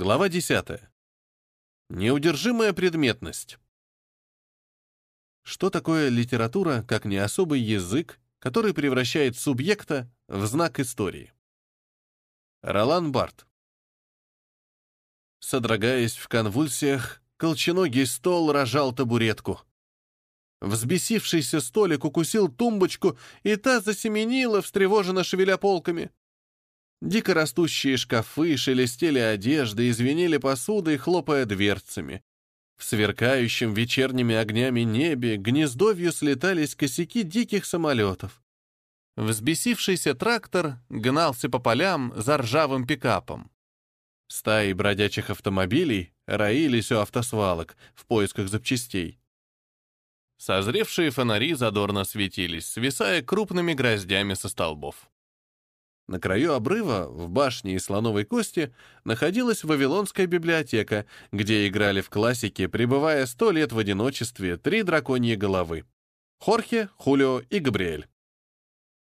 Глава 10. Неудержимая предметность. Что такое литература, как не особый язык, который превращает субъекта в знак истории? Ролан Барт. Содрогаясь в конвульсиях, колченогий стол рожал табуретку. Взбесившийся столик укусил тумбочку, и та засеменила, встревоженно шевеля полками. Дикорастущие шкафы шелестели одеждой и звенели посудой, хлопая дверцами. В сверкающем вечерними огнями небе гнездовью слетались косяки диких самолетов. Взбесившийся трактор гнался по полям за ржавым пикапом. Стаи бродячих автомобилей роились у автосвалок в поисках запчастей. Созревшие фонари задорно светились, свисая крупными гроздями со столбов. На краю обрыва, в башне из слоновой кости, находилась Вавилонская библиотека, где играли в классике, пребывая сто лет в одиночестве, три драконьи головы. Хорхе, Хулио и Габриэль.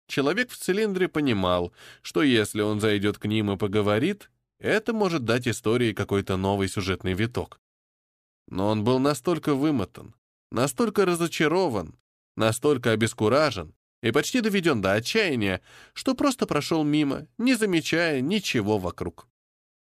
Человек в цилиндре понимал, что если он зайдет к ним и поговорит, это может дать истории какой-то новый сюжетный виток. Но он был настолько вымотан, настолько разочарован, настолько обескуражен, и почти доведен до отчаяния, что просто прошел мимо, не замечая ничего вокруг.